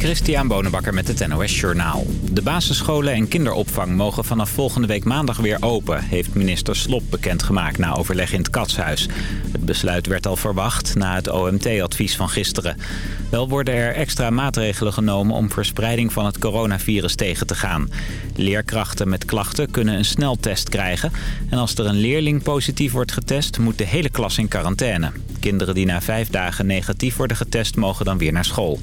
Christian Bonenbakker met het NOS Journaal. De basisscholen en kinderopvang mogen vanaf volgende week maandag weer open... heeft minister Slop bekendgemaakt na overleg in het Katshuis. Het besluit werd al verwacht na het OMT-advies van gisteren. Wel worden er extra maatregelen genomen om verspreiding van het coronavirus tegen te gaan. Leerkrachten met klachten kunnen een sneltest krijgen. En als er een leerling positief wordt getest, moet de hele klas in quarantaine. Kinderen die na vijf dagen negatief worden getest, mogen dan weer naar school.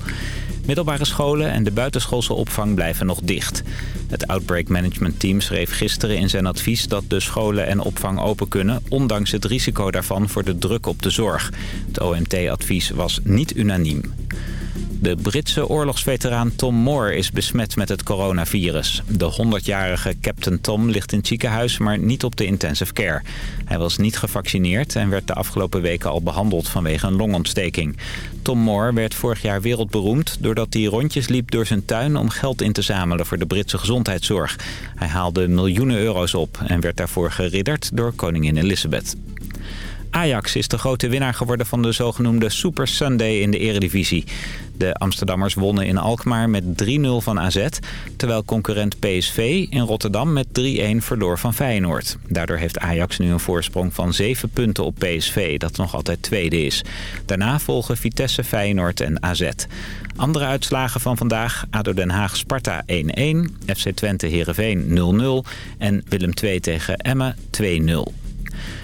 Middelbare scholen en de buitenschoolse opvang blijven nog dicht. Het Outbreak Management Team schreef gisteren in zijn advies dat de scholen en opvang open kunnen... ondanks het risico daarvan voor de druk op de zorg. Het OMT-advies was niet unaniem. De Britse oorlogsveteraan Tom Moore is besmet met het coronavirus. De 100-jarige Captain Tom ligt in het ziekenhuis, maar niet op de intensive care. Hij was niet gevaccineerd en werd de afgelopen weken al behandeld vanwege een longontsteking. Tom Moore werd vorig jaar wereldberoemd doordat hij rondjes liep door zijn tuin om geld in te zamelen voor de Britse gezondheidszorg. Hij haalde miljoenen euro's op en werd daarvoor geridderd door koningin Elizabeth. Ajax is de grote winnaar geworden van de zogenoemde Super Sunday in de eredivisie. De Amsterdammers wonnen in Alkmaar met 3-0 van AZ... terwijl concurrent PSV in Rotterdam met 3-1 verloor van Feyenoord. Daardoor heeft Ajax nu een voorsprong van 7 punten op PSV... dat nog altijd tweede is. Daarna volgen Vitesse, Feyenoord en AZ. Andere uitslagen van vandaag. ADO Den Haag Sparta 1-1. FC Twente Heerenveen 0-0. En Willem II tegen Emmen 2-0.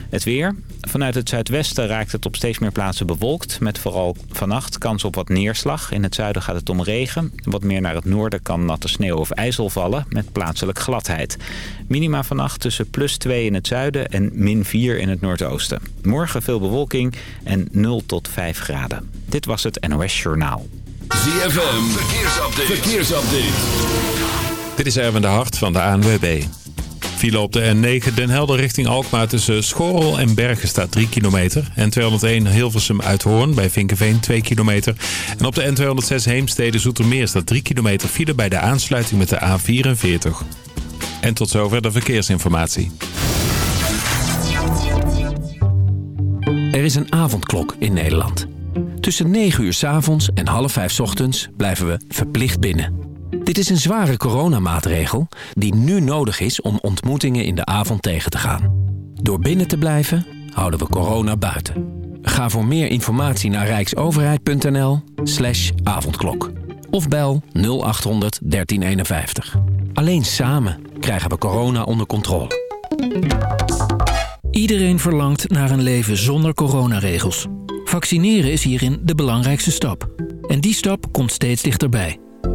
Het weer. Vanuit het zuidwesten raakt het op steeds meer plaatsen bewolkt. Met vooral vannacht kans op wat neerslag. In het zuiden gaat het om regen. Wat meer naar het noorden kan natte sneeuw of ijzel vallen. Met plaatselijk gladheid. Minima vannacht tussen plus 2 in het zuiden en min 4 in het noordoosten. Morgen veel bewolking en 0 tot 5 graden. Dit was het NOS Journaal. ZFM. Verkeersupdate. Verkeersupdate. Dit is Erwin de Hart van de ANWB. File op de N9 Den Helder richting Alkmaar tussen Schorrel en Bergen staat 3 kilometer. N201 Hilversum Uithoorn bij Vinkenveen 2 kilometer. En op de N206 Heemstede Zoetermeer staat 3 kilometer file bij de aansluiting met de A44. En tot zover de verkeersinformatie. Er is een avondklok in Nederland. Tussen 9 uur s avonds en half 5 ochtends blijven we verplicht binnen. Dit is een zware coronamaatregel die nu nodig is om ontmoetingen in de avond tegen te gaan. Door binnen te blijven houden we corona buiten. Ga voor meer informatie naar rijksoverheid.nl slash avondklok. Of bel 0800 1351. Alleen samen krijgen we corona onder controle. Iedereen verlangt naar een leven zonder coronaregels. Vaccineren is hierin de belangrijkste stap. En die stap komt steeds dichterbij.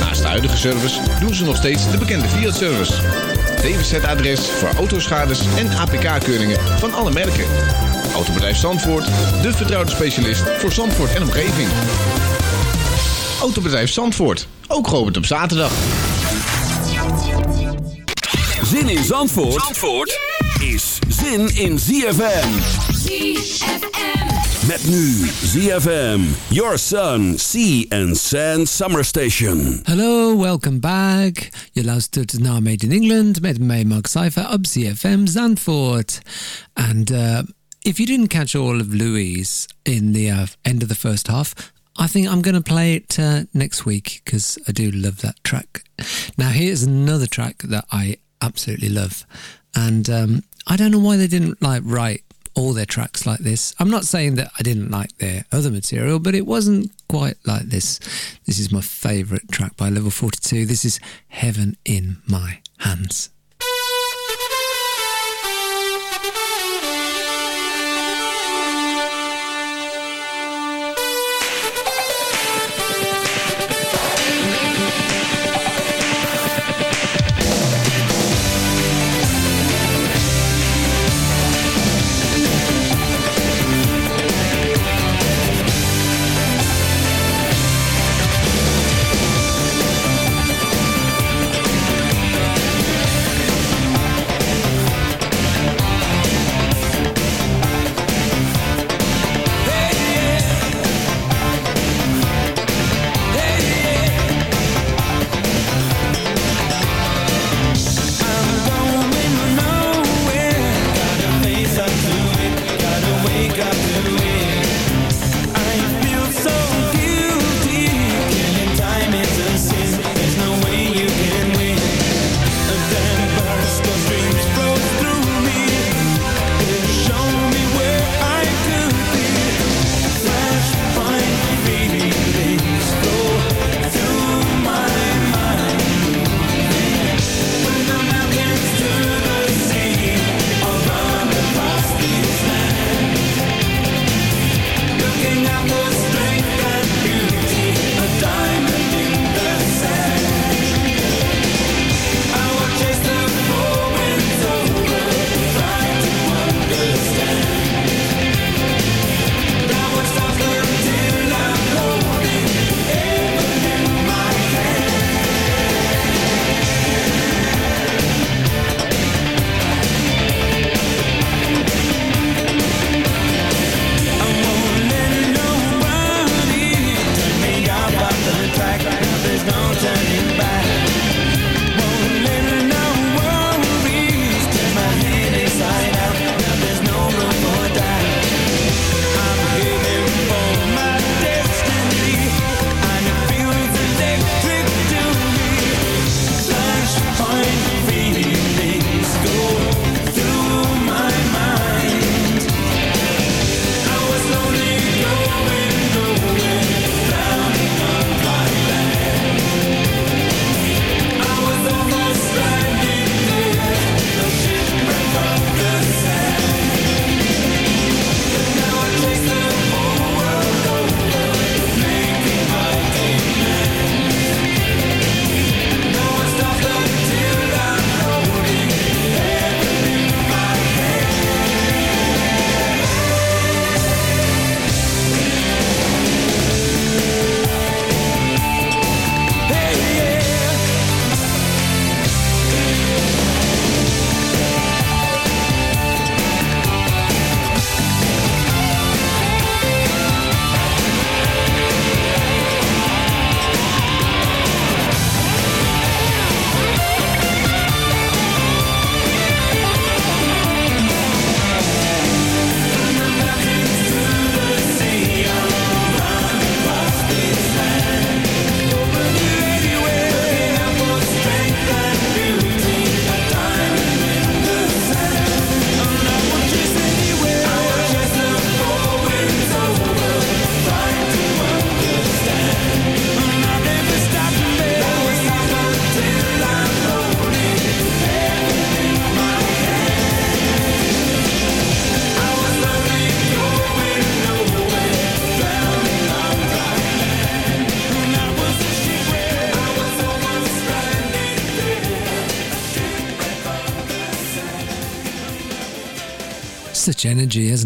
Naast de huidige service doen ze nog steeds de bekende Fiat-service. DWZ-adres voor autoschades en APK-keuringen van alle merken. Autobedrijf Zandvoort, de vertrouwde specialist voor Zandvoort en omgeving. Autobedrijf Zandvoort, ook geopend op zaterdag. Zin in Zandvoort, Zandvoort is zin in ZFM. ZFM. Met nu ZFM, Your Sun, Sea and Sand Summer Station. Hello, welcome back. Je luistert naar Made in England met mij Mark Cypher op ZFM Zandvoort. And uh, if you didn't catch all of Louis in the uh, end of the first half, I think I'm going to play it uh, next week because I do love that track. Now here's another track that I absolutely love. And um, I don't know why they didn't like write all their tracks like this. I'm not saying that I didn't like their other material, but it wasn't quite like this. This is my favourite track by Level 42. This is Heaven in My Hands.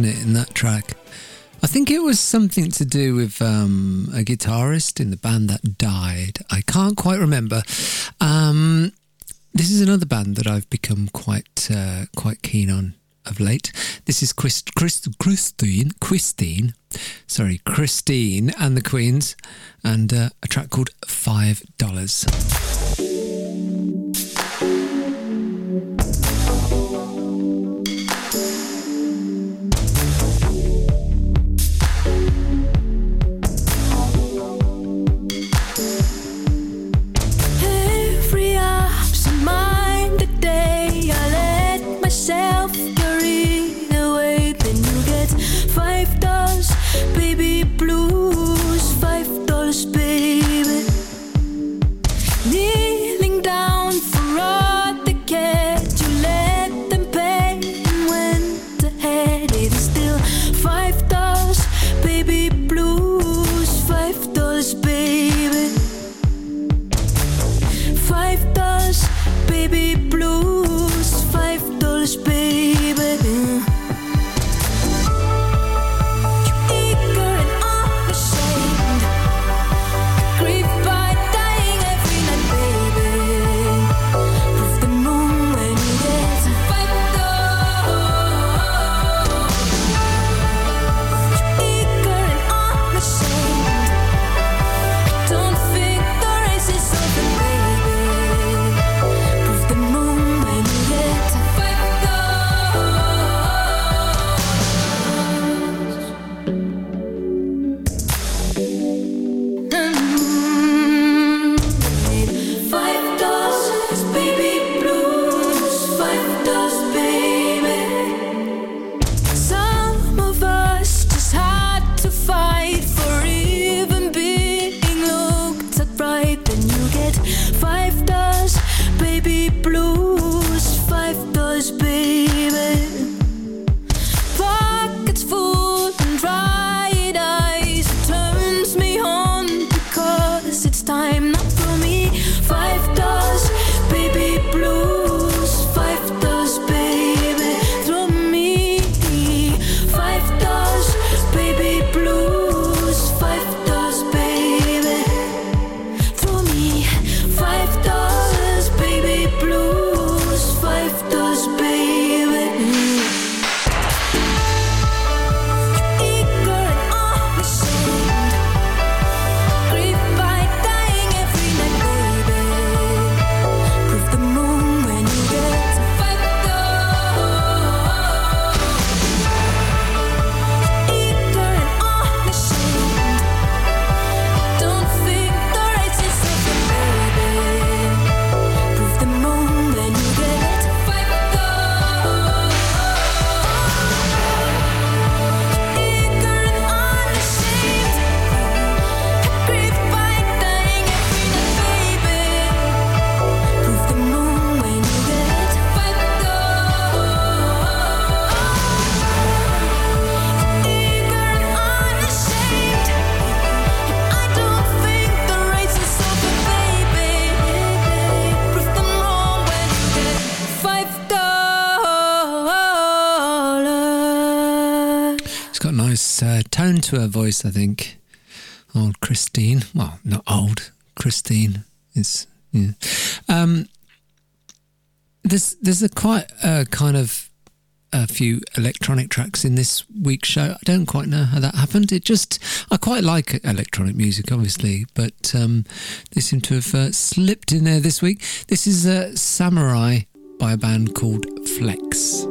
Isn't it, in that track? I think it was something to do with um, a guitarist in the band that died. I can't quite remember. Um, this is another band that I've become quite uh, quite keen on of late. This is Christ, Christ, Christine, Christine, sorry, Christine and the Queens, and uh, a track called Five Dollars. Voice, I think. Old Christine. Well, not old. Christine is. Yeah. Um, there's there's a quite uh, kind of a few electronic tracks in this week's show. I don't quite know how that happened. It just I quite like electronic music, obviously, but um, they seem to have uh, slipped in there this week. This is uh, Samurai by a band called Flex.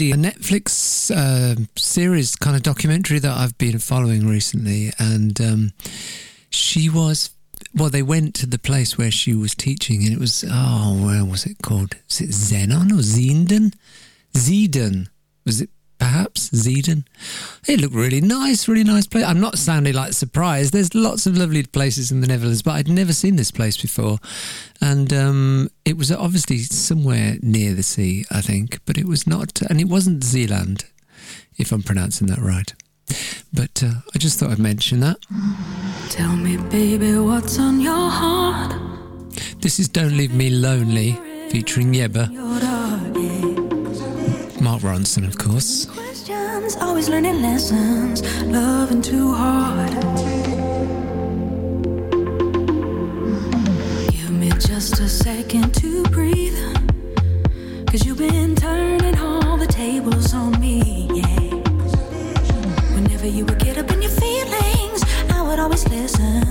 A Netflix uh, series kind of documentary that I've been following recently, and um, she was. Well, they went to the place where she was teaching, and it was oh, where was it called? Is it Zenon or Zinden? Zeden was it? Perhaps Zeden. It looked really nice, really nice place. I'm not sounding like surprised. There's lots of lovely places in the Netherlands, but I'd never seen this place before, and um, it was obviously somewhere near the sea, I think, but it was not, and it wasn't Zeeland, if I'm pronouncing that right. But uh, I just thought I'd mention that. Tell me, baby, what's on your heart? This is Don't Leave Me Lonely, featuring Ronson, of course. Questions, always learning lessons, loving too hard. Give me just a second to breathe. Cause you've been turning all the tables on me, yeah. Whenever you would get up in your feelings, I would always listen.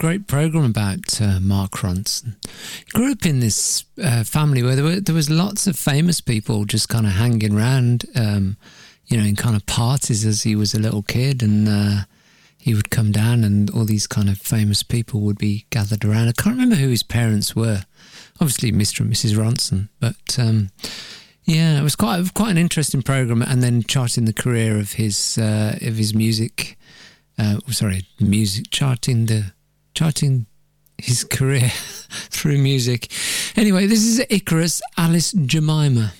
great program about uh, Mark Ronson. Grew up in this uh, family where there, were, there was lots of famous people just kind of hanging around, um, you know, in kind of parties as he was a little kid, and uh, he would come down, and all these kind of famous people would be gathered around. I can't remember who his parents were. Obviously, Mr. and Mrs. Ronson, but. Um, yeah, it was quite quite an interesting program, and then charting the career of his uh, of his music uh, sorry, music charting the charting his career through music. Anyway, this is Icarus Alice Jemima.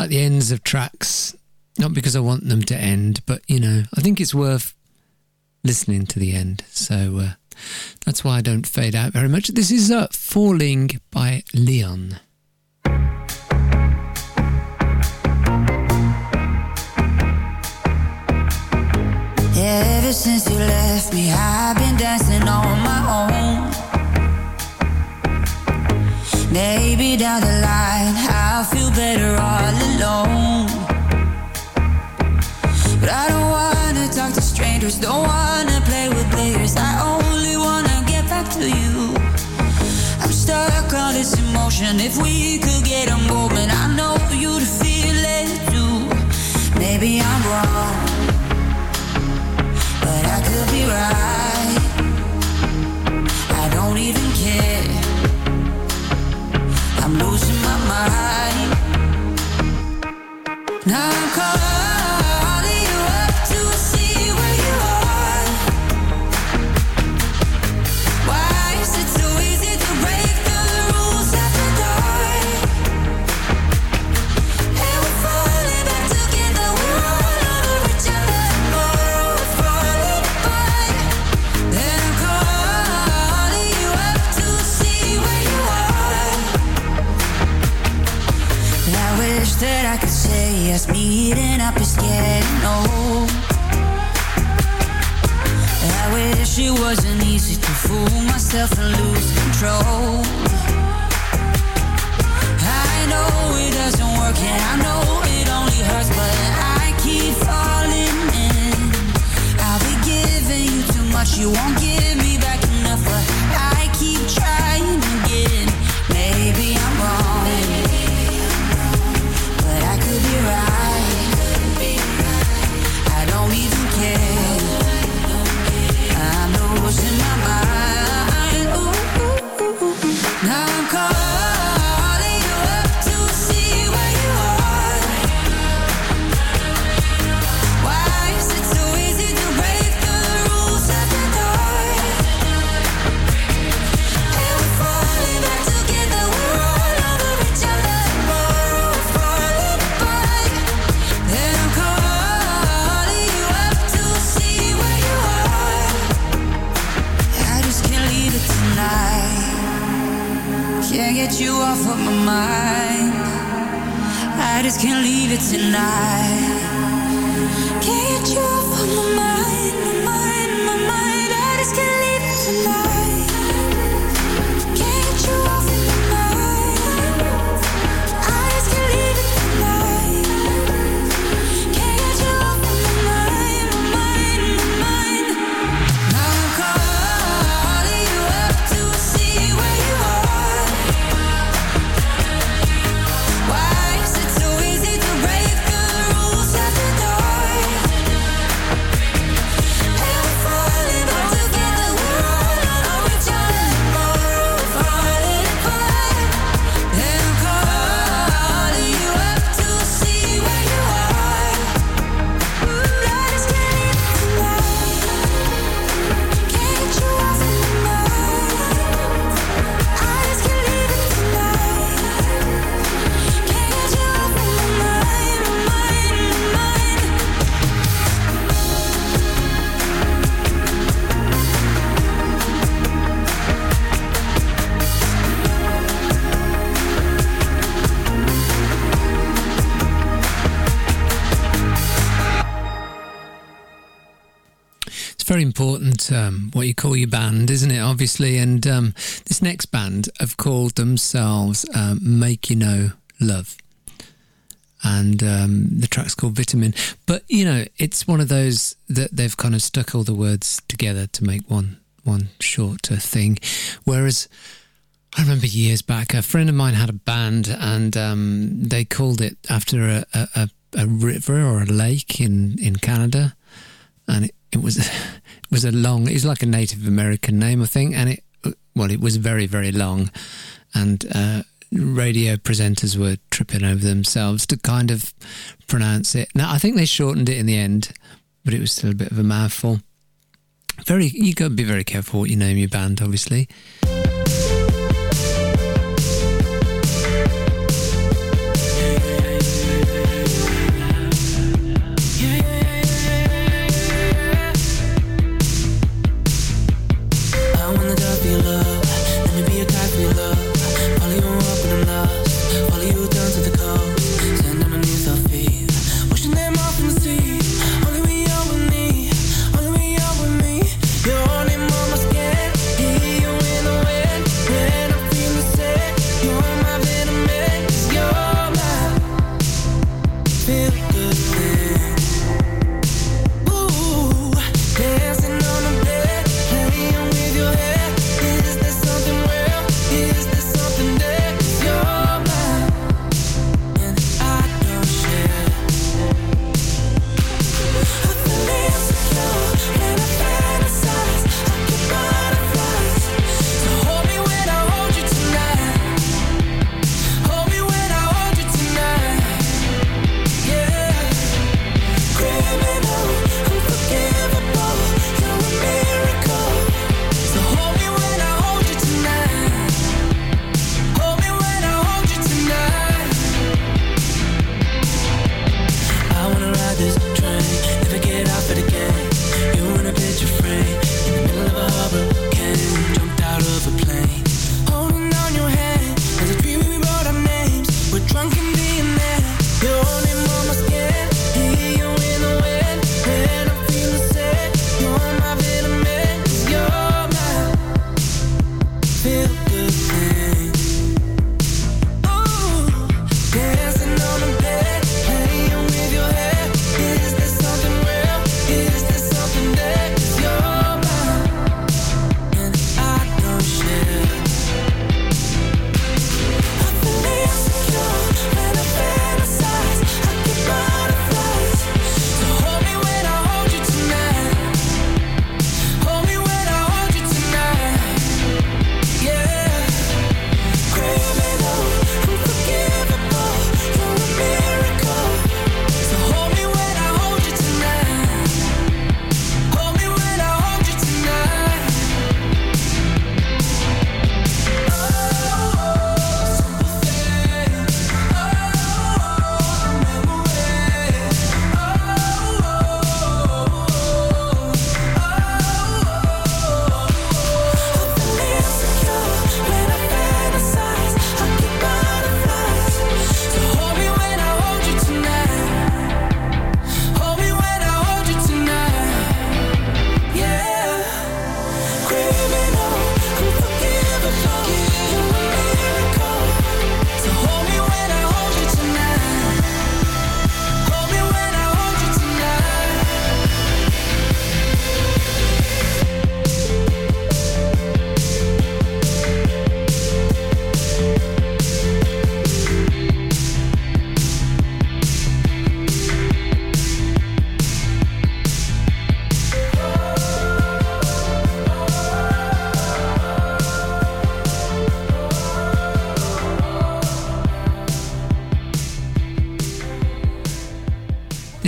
like the ends of tracks, not because I want them to end, but you know, I think it's worth listening to the end. So uh, that's why I don't fade out very much. This is uh, Falling by Leon. Ever since you left me, I've been dancing on my Maybe down the line I'll feel better all alone. But I don't wanna talk to strangers, don't wanna play with players. I only wanna get back to you. I'm stuck on this emotion. If we could get a moment, I know you'd feel it too. Maybe I'm wrong, but I could be right. I just can't leave it tonight. Can't get you off of my mind, my mind, my mind. I just can't leave it tonight. Very important um, what you call your band, isn't it? Obviously, and um, this next band have called themselves um, Make You Know Love, and um, the track's called Vitamin. But you know, it's one of those that they've kind of stuck all the words together to make one one shorter thing, whereas. I remember years back, a friend of mine had a band, and um, they called it after a, a, a, a river or a lake in, in Canada, and it, it was it was a long. It was like a Native American name, I think, and it well, it was very very long, and uh, radio presenters were tripping over themselves to kind of pronounce it. Now, I think they shortened it in the end, but it was still a bit of a mouthful. Very, you got to be very careful what you name your band, obviously.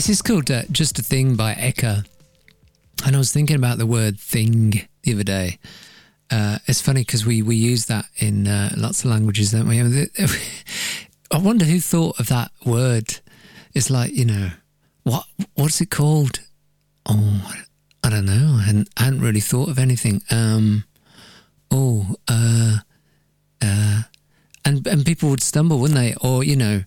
This is called uh, Just a Thing by Eka. And I was thinking about the word thing the other day. Uh, it's funny because we, we use that in uh, lots of languages, don't we? I, wonder who thought of that word. It's like, you know, what what's it called? Oh, I don't know. I hadn't, I hadn't really thought of anything. Um, oh, uh, uh, and, and people would stumble, wouldn't they? Or, you know,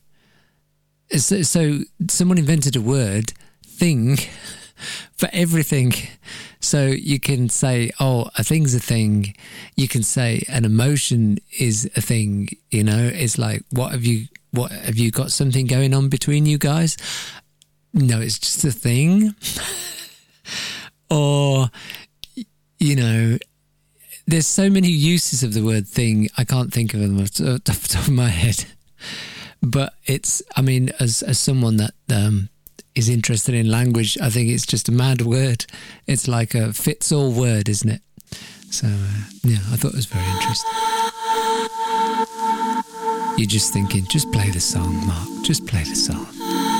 so, so someone invented a word, thing, for everything. So you can say, oh, a thing's a thing. You can say an emotion is a thing. You know, it's like, what have you, what have you got something going on between you guys? No, it's just a thing. or, you know, there's so many uses of the word thing. I can't think of them off the top of my head. But it's, I mean, as as someone that um, is interested in language, I think it's just a mad word. It's like a fits all word, isn't it? So uh, yeah, I thought it was very interesting. You're just thinking, just play the song, Mark. Just play the song.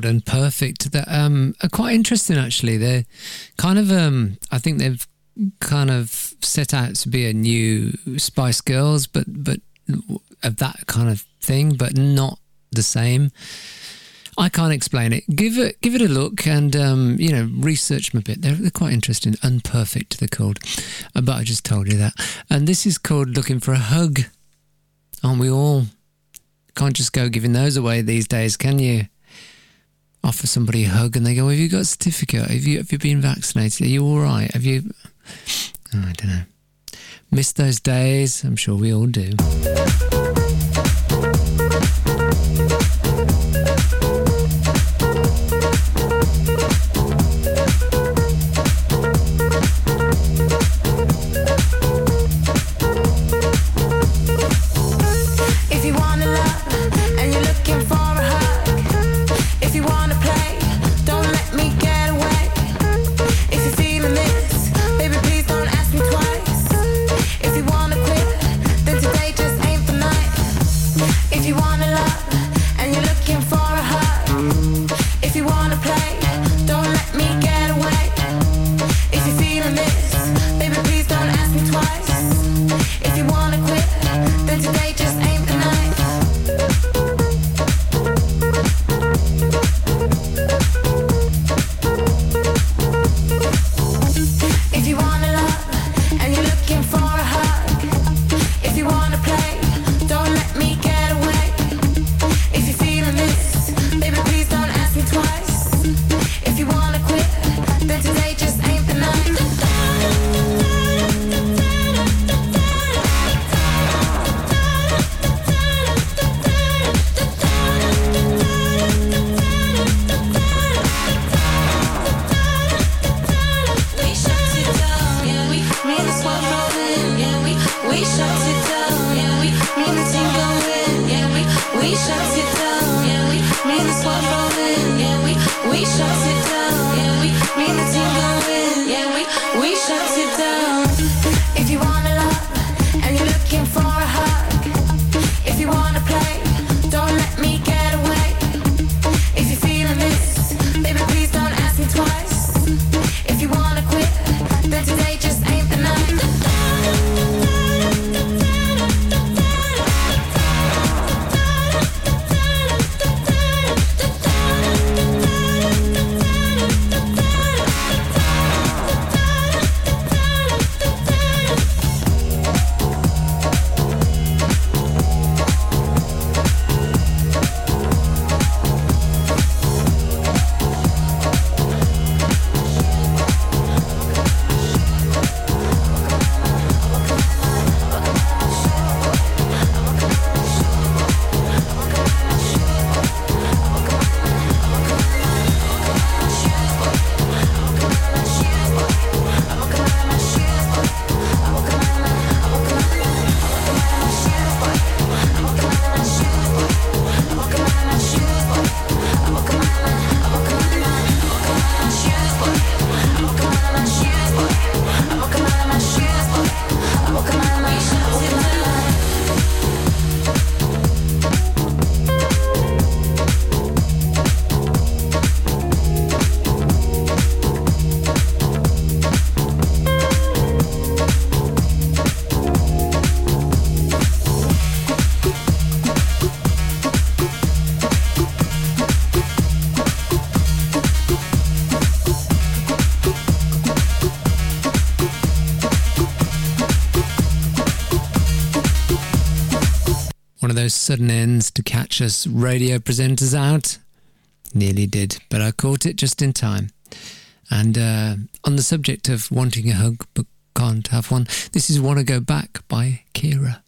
Band called Unperfect that um, are quite interesting actually. They're kind of um, I think they've kind of set out to be a new Spice Girls, but but of that kind of thing, but not the same. I can't explain it. Give it give it a look and um, you know research them a bit. They're, they're quite interesting. Unperfect, they're called. Uh, But I just told you that. And this is called Looking for a Hug. Aren't we all? Can't just go giving those away these days, can you? offer somebody a hug and they go, "Have you got a certificate? Have you have you been vaccinated? Are you all right? Have you?" Oh, I don't know. Miss those days. I'm sure we all do. sudden ends to catch us radio presenters out. Nearly did, but I caught it just in time. And uh, on the subject of wanting a hug but can't have one, this is Wanna Go Back by Kira.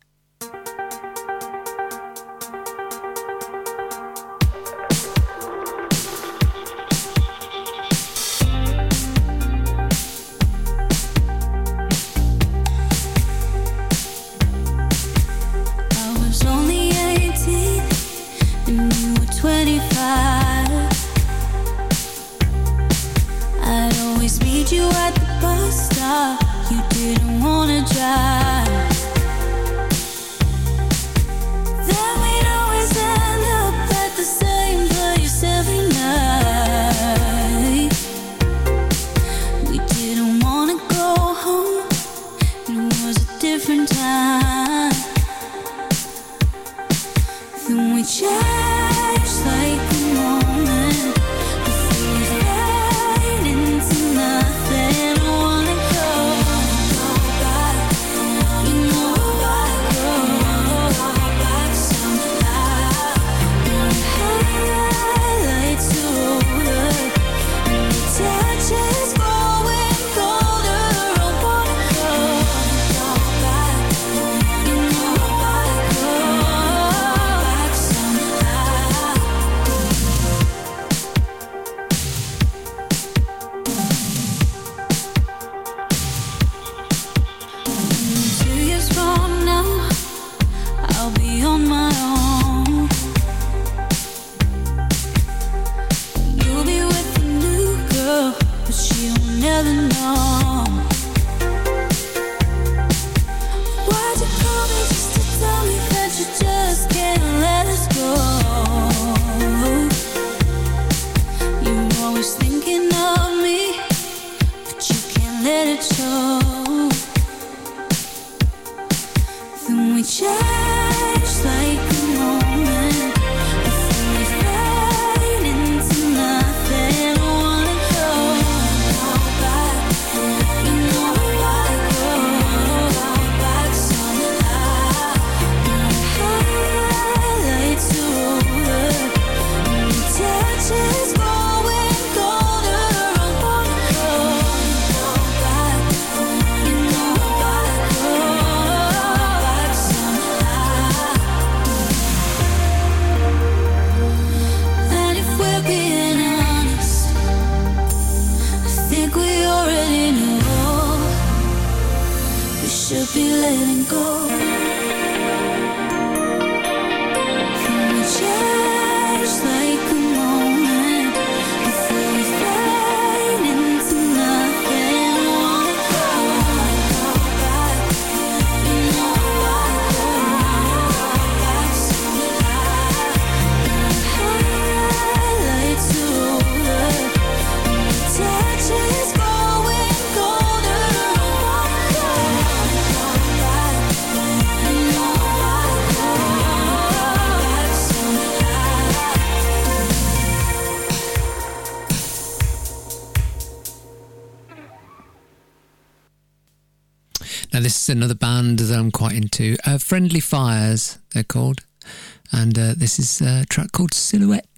This is a track called Silhouettes.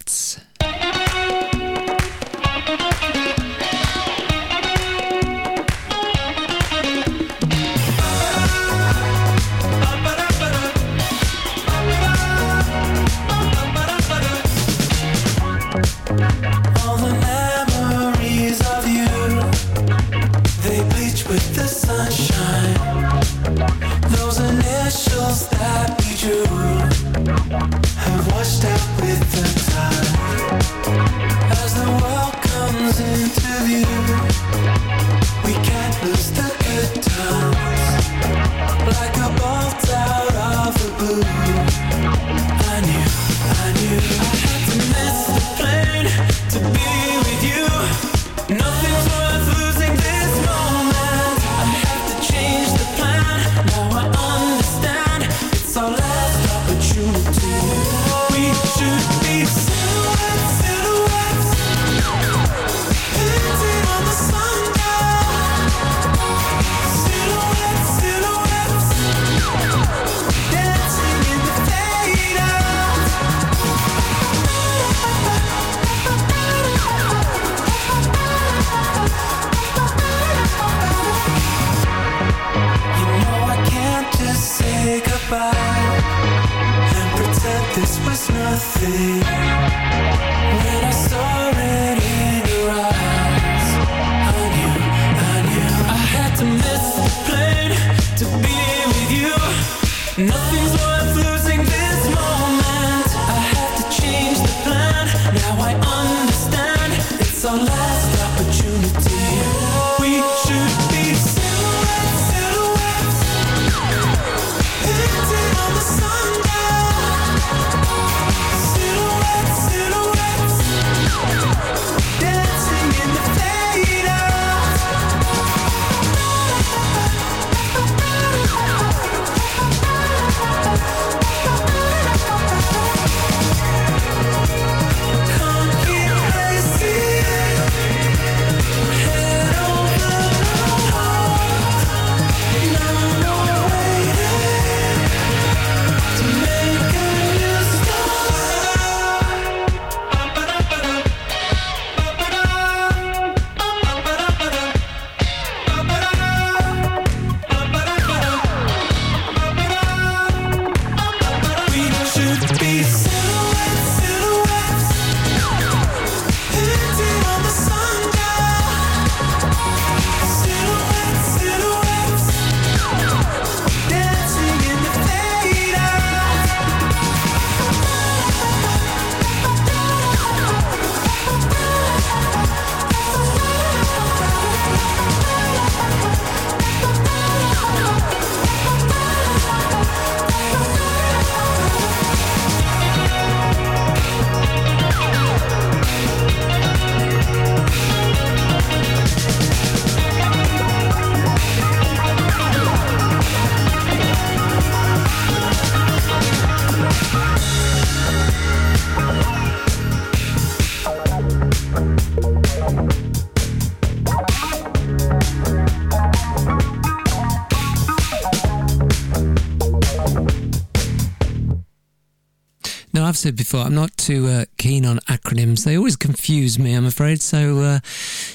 Said before, I'm not too uh, keen on acronyms. They always confuse me, I'm afraid. So, uh,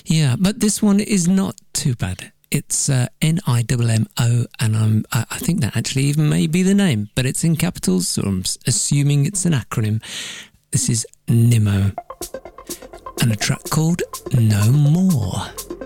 yeah, but this one is not too bad. It's uh, N I M M O, and I'm, I I think that actually even may be the name, but it's in capitals, so I'm assuming it's an acronym. This is NIMMO, and a track called No More.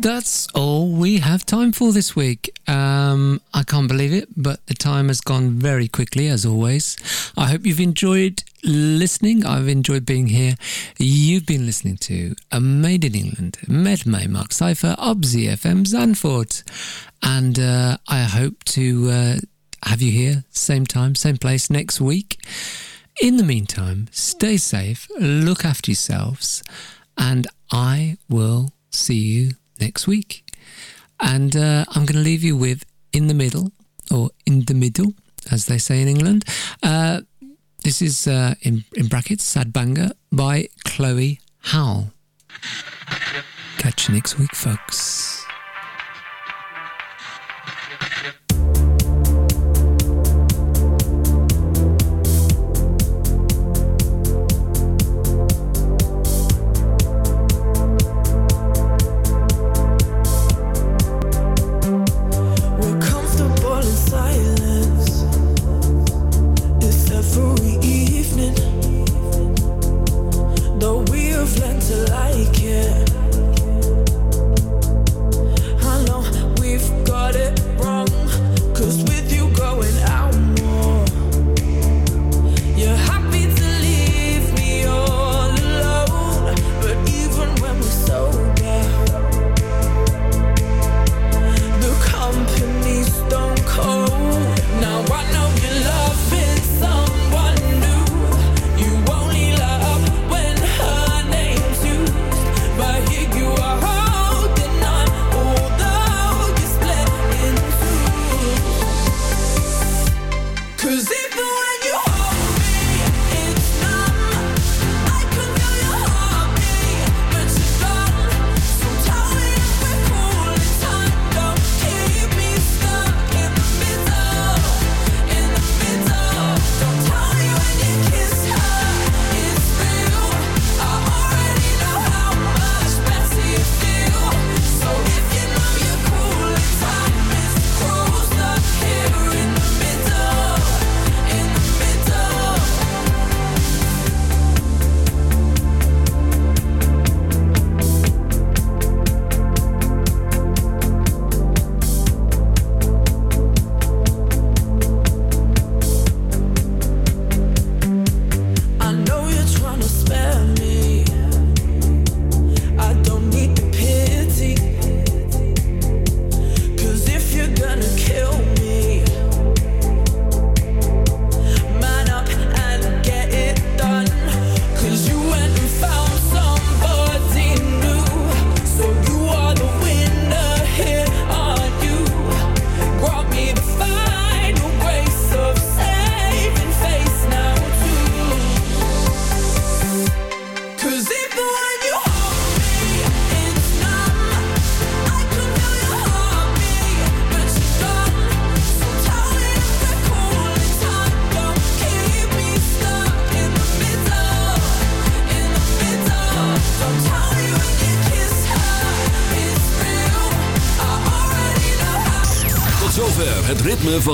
That's all we have time for this week. Um, I can't believe it, but the time has gone very quickly, as always. I hope you've enjoyed listening. I've enjoyed being here. You've been listening to A Made in England, met mij Mark Cypher op ZFM Zandvoort. And uh, I hope to uh, have you here, same time, same place next week. In the meantime, stay safe, look after yourselves, and I will see you next week. And uh, I'm going to leave you with In the Middle, or In the Middle, as they say in England. Uh, this is, uh, in, in brackets, Sad Banger by Chloe Howl. Catch you next week, folks.